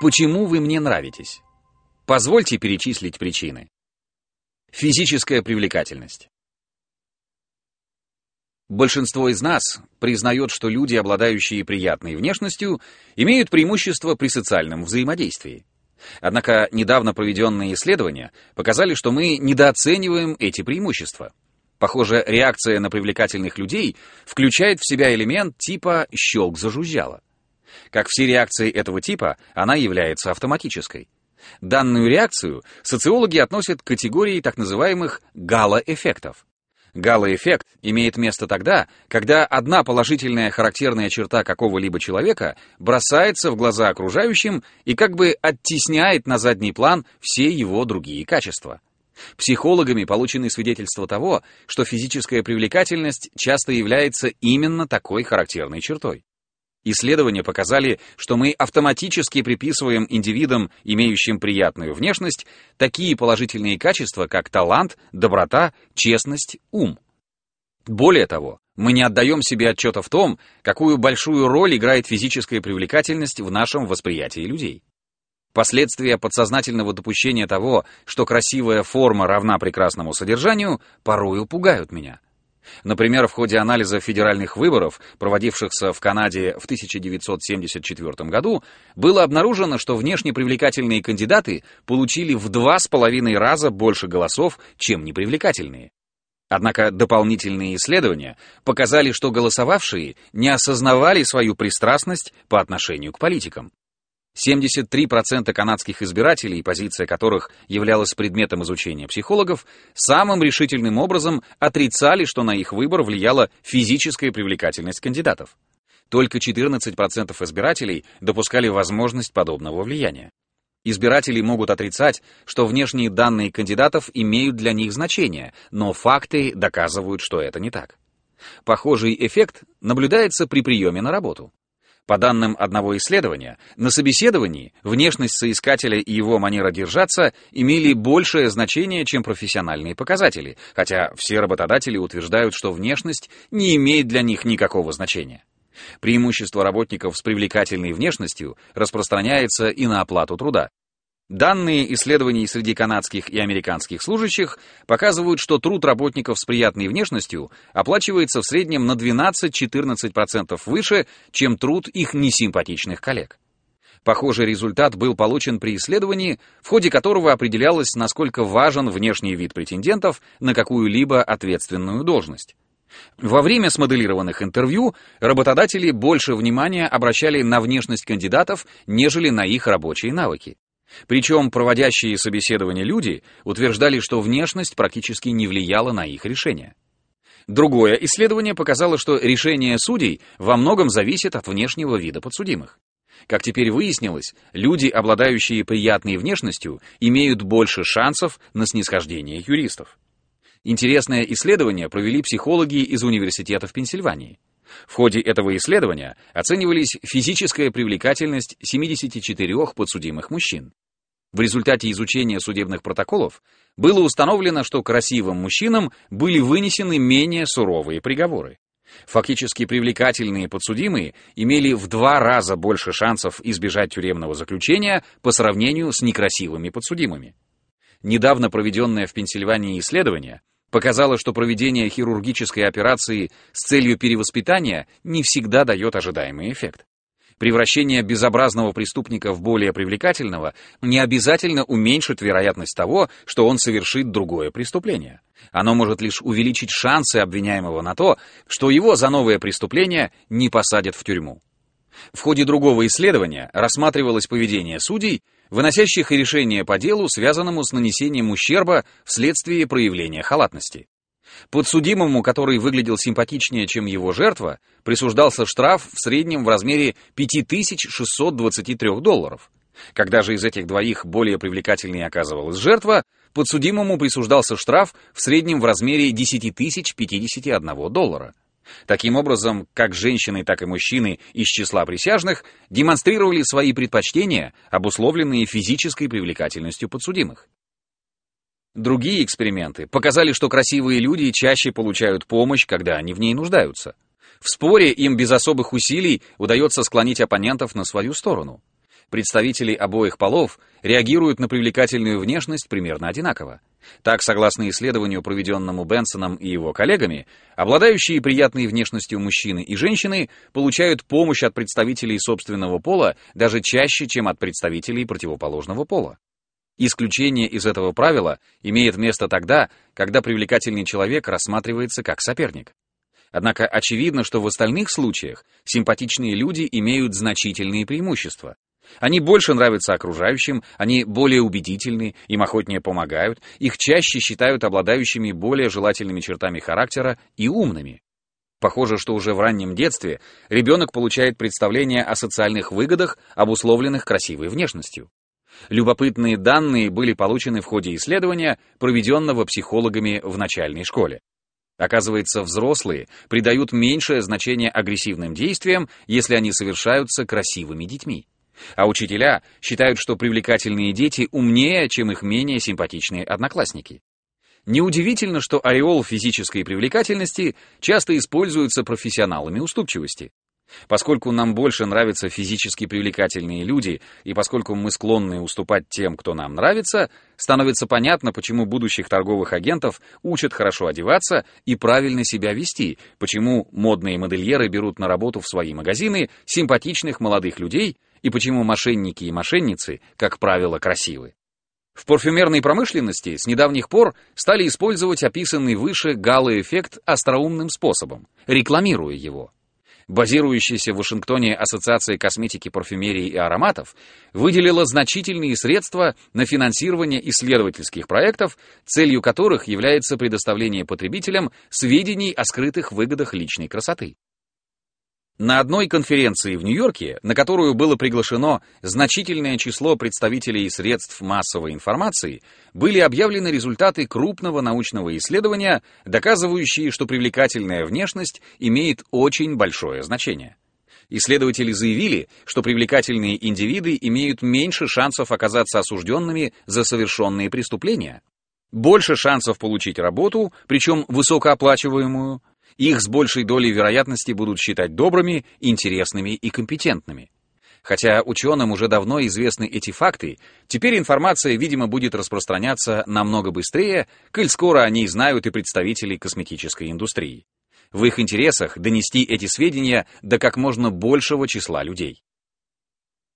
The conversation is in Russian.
Почему вы мне нравитесь? Позвольте перечислить причины. Физическая привлекательность. Большинство из нас признает, что люди, обладающие приятной внешностью, имеют преимущество при социальном взаимодействии. Однако недавно проведенные исследования показали, что мы недооцениваем эти преимущества. Похоже, реакция на привлекательных людей включает в себя элемент типа «щелк зажужжало». Как все реакции этого типа, она является автоматической. Данную реакцию социологи относят к категории так называемых гало-эффектов. Гало-эффект имеет место тогда, когда одна положительная характерная черта какого-либо человека бросается в глаза окружающим и как бы оттесняет на задний план все его другие качества. Психологами получены свидетельства того, что физическая привлекательность часто является именно такой характерной чертой. Исследования показали, что мы автоматически приписываем индивидам, имеющим приятную внешность, такие положительные качества, как талант, доброта, честность, ум. Более того, мы не отдаем себе отчета в том, какую большую роль играет физическая привлекательность в нашем восприятии людей. Последствия подсознательного допущения того, что красивая форма равна прекрасному содержанию, порою пугают меня. Например, в ходе анализа федеральных выборов, проводившихся в Канаде в 1974 году, было обнаружено, что внешне привлекательные кандидаты получили в два с половиной раза больше голосов, чем непривлекательные. Однако дополнительные исследования показали, что голосовавшие не осознавали свою пристрастность по отношению к политикам. 73% канадских избирателей, позиция которых являлась предметом изучения психологов, самым решительным образом отрицали, что на их выбор влияла физическая привлекательность кандидатов. Только 14% избирателей допускали возможность подобного влияния. Избиратели могут отрицать, что внешние данные кандидатов имеют для них значение, но факты доказывают, что это не так. Похожий эффект наблюдается при приеме на работу. По данным одного исследования, на собеседовании внешность соискателя и его манера держаться имели большее значение, чем профессиональные показатели, хотя все работодатели утверждают, что внешность не имеет для них никакого значения. Преимущество работников с привлекательной внешностью распространяется и на оплату труда. Данные исследований среди канадских и американских служащих показывают, что труд работников с приятной внешностью оплачивается в среднем на 12-14% выше, чем труд их несимпатичных коллег. Похожий результат был получен при исследовании, в ходе которого определялось, насколько важен внешний вид претендентов на какую-либо ответственную должность. Во время смоделированных интервью работодатели больше внимания обращали на внешность кандидатов, нежели на их рабочие навыки. Причем проводящие собеседование люди утверждали, что внешность практически не влияла на их решение. Другое исследование показало, что решение судей во многом зависит от внешнего вида подсудимых. Как теперь выяснилось, люди, обладающие приятной внешностью, имеют больше шансов на снисхождение юристов. Интересное исследование провели психологи из Университета в Пенсильвании. В ходе этого исследования оценивались физическая привлекательность 74 подсудимых мужчин. В результате изучения судебных протоколов было установлено, что красивым мужчинам были вынесены менее суровые приговоры. Фактически привлекательные подсудимые имели в два раза больше шансов избежать тюремного заключения по сравнению с некрасивыми подсудимыми. Недавно проведенное в Пенсильвании исследование показало, что проведение хирургической операции с целью перевоспитания не всегда дает ожидаемый эффект. Превращение безобразного преступника в более привлекательного не обязательно уменьшит вероятность того, что он совершит другое преступление. Оно может лишь увеличить шансы обвиняемого на то, что его за новое преступление не посадят в тюрьму. В ходе другого исследования рассматривалось поведение судей, выносящих решение по делу, связанному с нанесением ущерба вследствие проявления халатности. Подсудимому, который выглядел симпатичнее, чем его жертва, присуждался штраф в среднем в размере 5623 долларов. Когда же из этих двоих более привлекательной оказывалась жертва, подсудимому присуждался штраф в среднем в размере 10 051 доллара. Таким образом, как женщины, так и мужчины из числа присяжных демонстрировали свои предпочтения, обусловленные физической привлекательностью подсудимых. Другие эксперименты показали, что красивые люди чаще получают помощь, когда они в ней нуждаются. В споре им без особых усилий удается склонить оппонентов на свою сторону. представители обоих полов реагируют на привлекательную внешность примерно одинаково. Так, согласно исследованию, проведенному Бенсоном и его коллегами, обладающие приятной внешностью мужчины и женщины получают помощь от представителей собственного пола даже чаще, чем от представителей противоположного пола. Исключение из этого правила имеет место тогда, когда привлекательный человек рассматривается как соперник. Однако очевидно, что в остальных случаях симпатичные люди имеют значительные преимущества. Они больше нравятся окружающим, они более убедительны, им охотнее помогают, их чаще считают обладающими более желательными чертами характера и умными. Похоже, что уже в раннем детстве ребенок получает представление о социальных выгодах, обусловленных красивой внешностью. Любопытные данные были получены в ходе исследования, проведенного психологами в начальной школе. Оказывается, взрослые придают меньшее значение агрессивным действиям, если они совершаются красивыми детьми. А учителя считают, что привлекательные дети умнее, чем их менее симпатичные одноклассники. Неудивительно, что ореол физической привлекательности часто используется профессионалами уступчивости. Поскольку нам больше нравятся физически привлекательные люди, и поскольку мы склонны уступать тем, кто нам нравится, становится понятно, почему будущих торговых агентов учат хорошо одеваться и правильно себя вести, почему модные модельеры берут на работу в свои магазины симпатичных молодых людей, и почему мошенники и мошенницы, как правило, красивы. В парфюмерной промышленности с недавних пор стали использовать описанный выше гало-эффект остроумным способом, рекламируя его базирующаяся в Вашингтоне Ассоциация косметики, парфюмерии и ароматов, выделила значительные средства на финансирование исследовательских проектов, целью которых является предоставление потребителям сведений о скрытых выгодах личной красоты. На одной конференции в Нью-Йорке, на которую было приглашено значительное число представителей средств массовой информации, были объявлены результаты крупного научного исследования, доказывающие, что привлекательная внешность имеет очень большое значение. Исследователи заявили, что привлекательные индивиды имеют меньше шансов оказаться осужденными за совершенные преступления, больше шансов получить работу, причем высокооплачиваемую, их с большей долей вероятности будут считать добрыми, интересными и компетентными. Хотя ученым уже давно известны эти факты, теперь информация, видимо, будет распространяться намного быстрее, коль скоро они знают и представители косметической индустрии. В их интересах донести эти сведения до как можно большего числа людей.